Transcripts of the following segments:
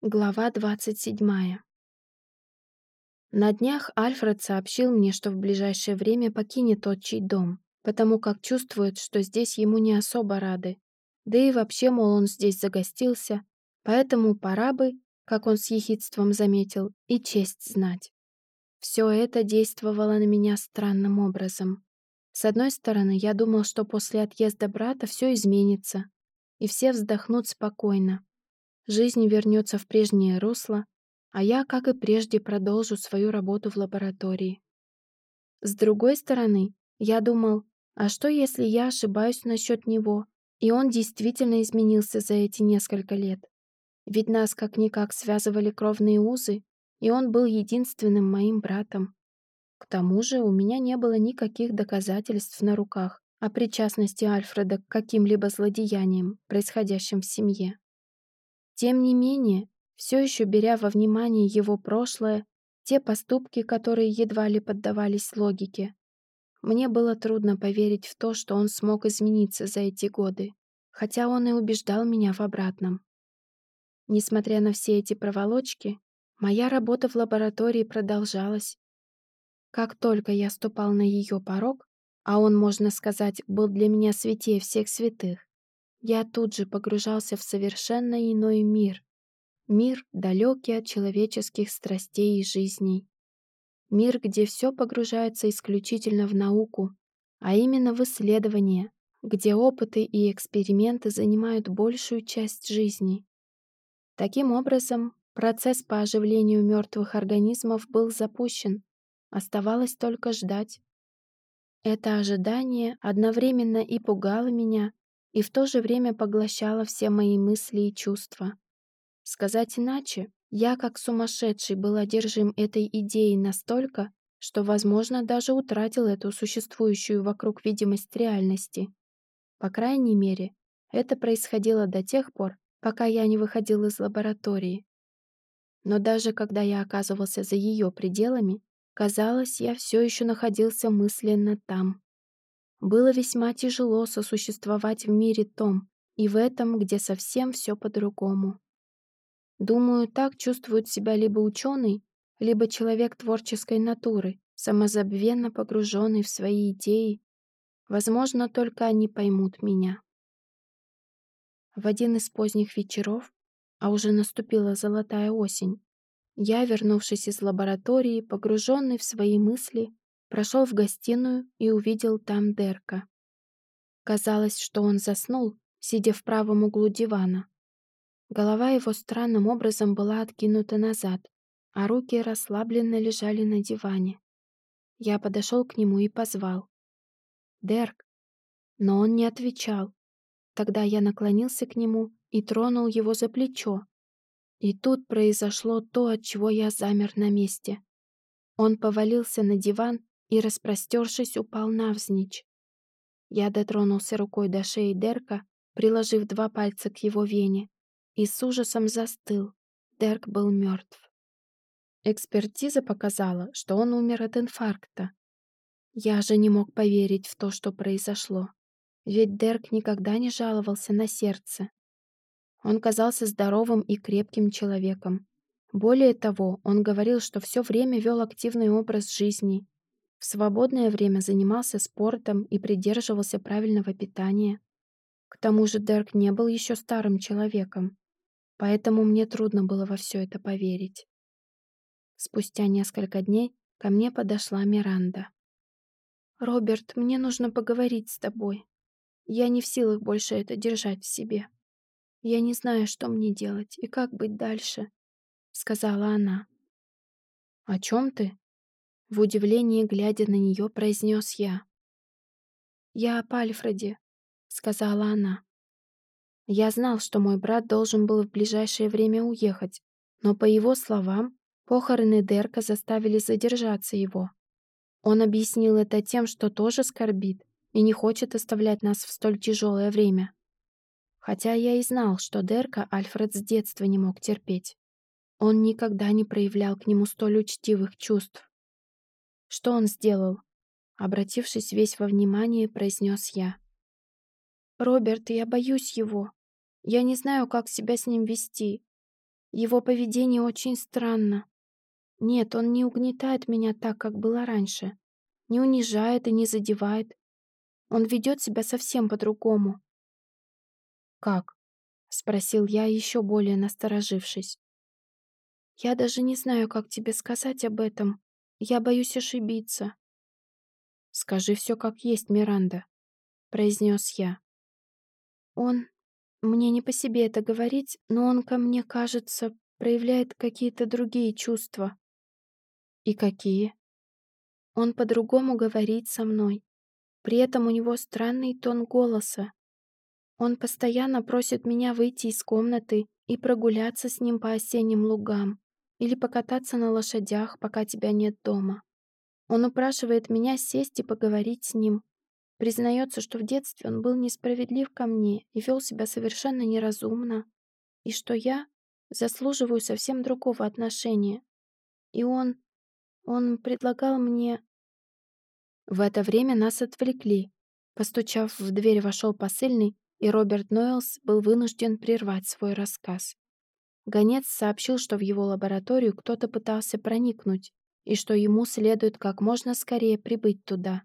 Глава 27. На днях Альфред сообщил мне, что в ближайшее время покинет отчий дом, потому как чувствует, что здесь ему не особо рады. Да и вообще, мол, он здесь загостился, поэтому пора бы, как он с ехидством заметил, и честь знать. Все это действовало на меня странным образом. С одной стороны, я думал, что после отъезда брата все изменится, и все вздохнут спокойно, жизнь вернется в прежнее русло, а я, как и прежде, продолжу свою работу в лаборатории. С другой стороны, я думал, а что если я ошибаюсь насчет него, и он действительно изменился за эти несколько лет? Ведь нас как-никак связывали кровные узы, и он был единственным моим братом. К тому же у меня не было никаких доказательств на руках о причастности Альфреда к каким-либо злодеяниям, происходящим в семье. Тем не менее, все еще беря во внимание его прошлое, те поступки, которые едва ли поддавались логике, мне было трудно поверить в то, что он смог измениться за эти годы, хотя он и убеждал меня в обратном. Несмотря на все эти проволочки, моя работа в лаборатории продолжалась. Как только я ступал на ее порог, а он, можно сказать, был для меня святее всех святых, я тут же погружался в совершенно иной мир. Мир, далекий от человеческих страстей и жизней. Мир, где все погружается исключительно в науку, а именно в исследования, где опыты и эксперименты занимают большую часть жизни. Таким образом, процесс по оживлению мертвых организмов был запущен. Оставалось только ждать. Это ожидание одновременно и пугало меня, и в то же время поглощала все мои мысли и чувства. Сказать иначе, я как сумасшедший был одержим этой идеей настолько, что, возможно, даже утратил эту существующую вокруг видимость реальности. По крайней мере, это происходило до тех пор, пока я не выходил из лаборатории. Но даже когда я оказывался за ее пределами, казалось, я все еще находился мысленно там. Было весьма тяжело сосуществовать в мире том и в этом, где совсем все по-другому. Думаю, так чувствует себя либо ученый, либо человек творческой натуры, самозабвенно погруженный в свои идеи. Возможно, только они поймут меня. В один из поздних вечеров, а уже наступила золотая осень, я, вернувшись из лаборатории, погруженный в свои мысли, Прошел в гостиную и увидел там Дерка. Казалось, что он заснул, сидя в правом углу дивана. Голова его странным образом была откинута назад, а руки расслабленно лежали на диване. Я подошел к нему и позвал. «Дерк!» Но он не отвечал. Тогда я наклонился к нему и тронул его за плечо. И тут произошло то, от чего я замер на месте. Он повалился на диван и, распростершись, упал навзничь. Я дотронулся рукой до шеи Дерка, приложив два пальца к его вене, и с ужасом застыл. Дерк был мертв. Экспертиза показала, что он умер от инфаркта. Я же не мог поверить в то, что произошло. Ведь Дерк никогда не жаловался на сердце. Он казался здоровым и крепким человеком. Более того, он говорил, что все время вел активный образ жизни в свободное время занимался спортом и придерживался правильного питания. К тому же Дерк не был еще старым человеком, поэтому мне трудно было во все это поверить. Спустя несколько дней ко мне подошла Миранда. «Роберт, мне нужно поговорить с тобой. Я не в силах больше это держать в себе. Я не знаю, что мне делать и как быть дальше», — сказала она. «О чем ты?» В удивлении, глядя на нее, произнес я. «Я о Альфреде», — сказала она. Я знал, что мой брат должен был в ближайшее время уехать, но, по его словам, похороны Дерка заставили задержаться его. Он объяснил это тем, что тоже скорбит и не хочет оставлять нас в столь тяжелое время. Хотя я и знал, что Дерка Альфред с детства не мог терпеть. Он никогда не проявлял к нему столь учтивых чувств. Что он сделал? Обратившись весь во внимание, произнес я. «Роберт, я боюсь его. Я не знаю, как себя с ним вести. Его поведение очень странно. Нет, он не угнетает меня так, как было раньше. Не унижает и не задевает. Он ведет себя совсем по-другому. «Как?» — спросил я, еще более насторожившись. «Я даже не знаю, как тебе сказать об этом. Я боюсь ошибиться». «Скажи все как есть, Миранда», — произнес я. «Он... Мне не по себе это говорить, но он ко мне, кажется, проявляет какие-то другие чувства». «И какие?» «Он по-другому говорит со мной. При этом у него странный тон голоса. Он постоянно просит меня выйти из комнаты и прогуляться с ним по осенним лугам или покататься на лошадях, пока тебя нет дома. Он упрашивает меня сесть и поговорить с ним. Признается, что в детстве он был несправедлив ко мне и вел себя совершенно неразумно, и что я заслуживаю совсем другого отношения. И он... он предлагал мне... В это время нас отвлекли. Постучав в дверь, вошел посыльный и Роберт Нойлс был вынужден прервать свой рассказ. Гонец сообщил, что в его лабораторию кто-то пытался проникнуть, и что ему следует как можно скорее прибыть туда.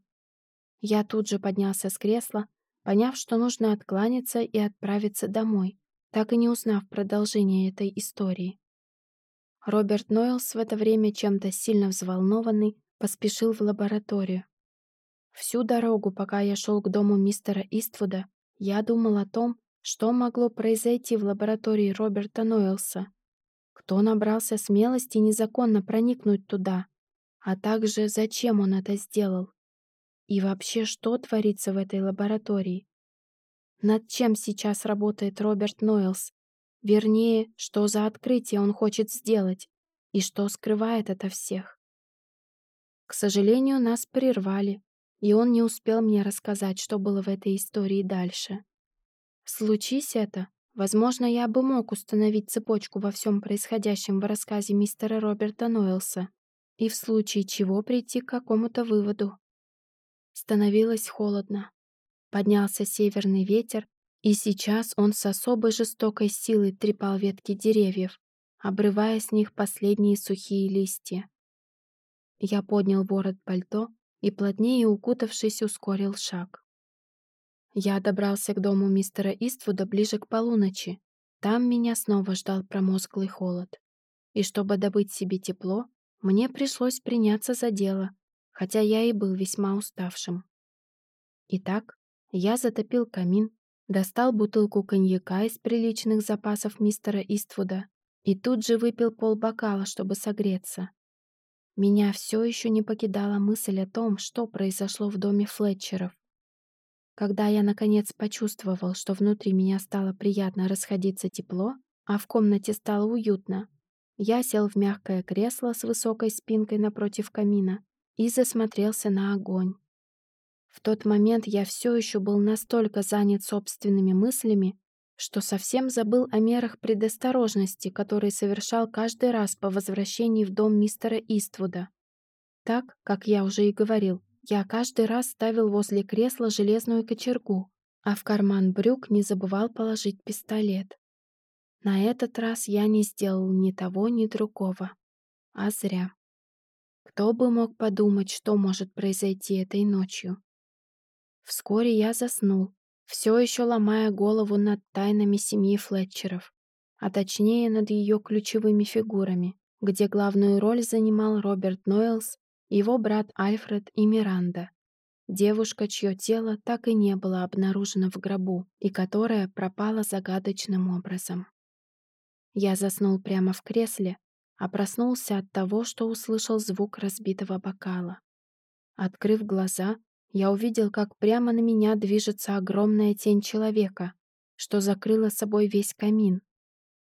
Я тут же поднялся с кресла, поняв, что нужно откланяться и отправиться домой, так и не узнав продолжение этой истории. Роберт Нойлс в это время чем-то сильно взволнованный поспешил в лабораторию. Всю дорогу, пока я шел к дому мистера Иствуда, я думал о том, что могло произойти в лаборатории Роберта Нойлса. Кто набрался смелости незаконно проникнуть туда, а также зачем он это сделал. И вообще, что творится в этой лаборатории? Над чем сейчас работает Роберт Нойлс? Вернее, что за открытие он хочет сделать и что скрывает это всех? К сожалению, нас прервали, и он не успел мне рассказать, что было в этой истории дальше. Случись это, возможно, я бы мог установить цепочку во всем происходящем в рассказе мистера Роберта Нойлса и в случае чего прийти к какому-то выводу. Становилось холодно. Поднялся северный ветер, и сейчас он с особой жестокой силой трепал ветки деревьев, обрывая с них последние сухие листья. Я поднял ворот пальто и, плотнее укутавшись, ускорил шаг. Я добрался к дому мистера Иствуда ближе к полуночи. Там меня снова ждал промозглый холод. И чтобы добыть себе тепло, мне пришлось приняться за дело, хотя я и был весьма уставшим. Итак, я затопил камин, достал бутылку коньяка из приличных запасов мистера Иствуда и тут же выпил полбокала, чтобы согреться. Меня все еще не покидала мысль о том, что произошло в доме Флетчеров. Когда я, наконец, почувствовал, что внутри меня стало приятно расходиться тепло, а в комнате стало уютно, я сел в мягкое кресло с высокой спинкой напротив камина и засмотрелся на огонь. В тот момент я все еще был настолько занят собственными мыслями, что совсем забыл о мерах предосторожности, которые совершал каждый раз по возвращении в дом мистера Иствуда. Так, как я уже и говорил, я каждый раз ставил возле кресла железную кочергу, а в карман брюк не забывал положить пистолет. На этот раз я не сделал ни того, ни другого. А зря. Кто бы мог подумать, что может произойти этой ночью? Вскоре я заснул, все еще ломая голову над тайнами семьи Флетчеров, а точнее над ее ключевыми фигурами, где главную роль занимал Роберт Нойлс, его брат Альфред и Миранда, девушка, чье тело так и не было обнаружено в гробу и которая пропала загадочным образом. Я заснул прямо в кресле, а проснулся от того, что услышал звук разбитого бокала. Открыв глаза, я увидел, как прямо на меня движется огромная тень человека, что закрыла собой весь камин.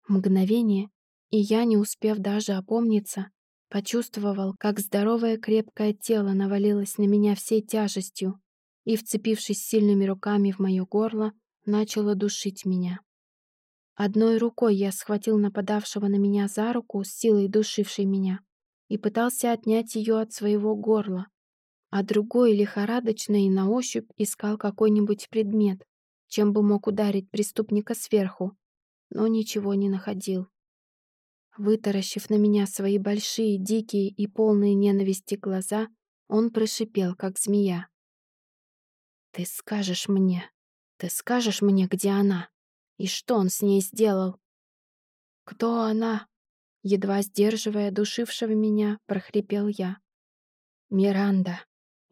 Мгновение, и я, не успев даже опомниться, почувствовал, как здоровое крепкое тело навалилось на меня всей тяжестью и, вцепившись сильными руками в мое горло, начало душить меня. Одной рукой я схватил нападавшего на меня за руку, с силой душившей меня, и пытался отнять ее от своего горла, а другой лихорадочно и на ощупь искал какой-нибудь предмет, чем бы мог ударить преступника сверху, но ничего не находил. Вытаращив на меня свои большие, дикие и полные ненависти глаза, он прошипел, как змея. «Ты скажешь мне, ты скажешь мне, где она? И что он с ней сделал?» «Кто она?» Едва сдерживая душившего меня, прохрипел я. «Миранда.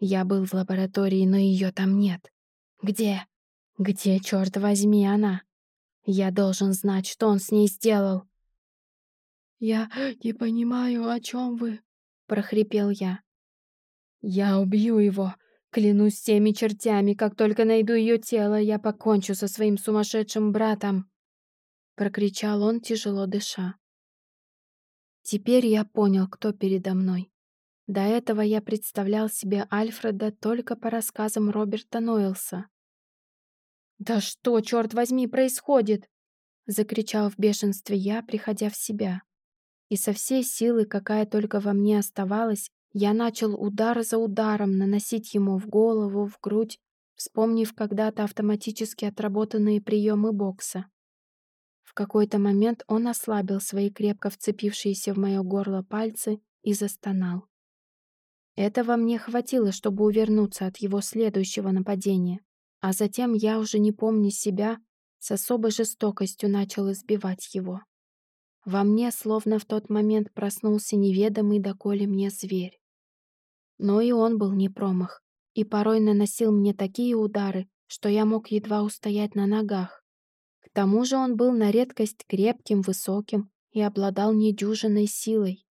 Я был в лаборатории, но ее там нет. Где? Где, черт возьми, она? Я должен знать, что он с ней сделал». «Я не понимаю, о чем вы», — прохрипел я. «Я убью его. Клянусь всеми чертями, как только найду ее тело, я покончу со своим сумасшедшим братом!» Прокричал он, тяжело дыша. Теперь я понял, кто передо мной. До этого я представлял себе Альфреда только по рассказам Роберта Нойлса. «Да что, черт возьми, происходит?» — закричал в бешенстве я, приходя в себя. И со всей силы, какая только во мне оставалась, я начал удар за ударом наносить ему в голову, в грудь, вспомнив когда-то автоматически отработанные приемы бокса. В какой-то момент он ослабил свои крепко вцепившиеся в мое горло пальцы и застонал. Этого мне хватило, чтобы увернуться от его следующего нападения, а затем я, уже не помня себя, с особой жестокостью начал избивать его. Во мне словно в тот момент проснулся неведомый доколе мне зверь. Но и он был не промах, и порой наносил мне такие удары, что я мог едва устоять на ногах. К тому же он был на редкость крепким, высоким и обладал недюжиной силой.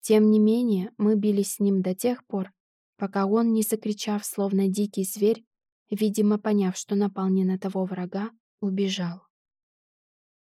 Тем не менее, мы бились с ним до тех пор, пока он, не закричав, словно дикий зверь, видимо, поняв, что напал не на того врага, убежал.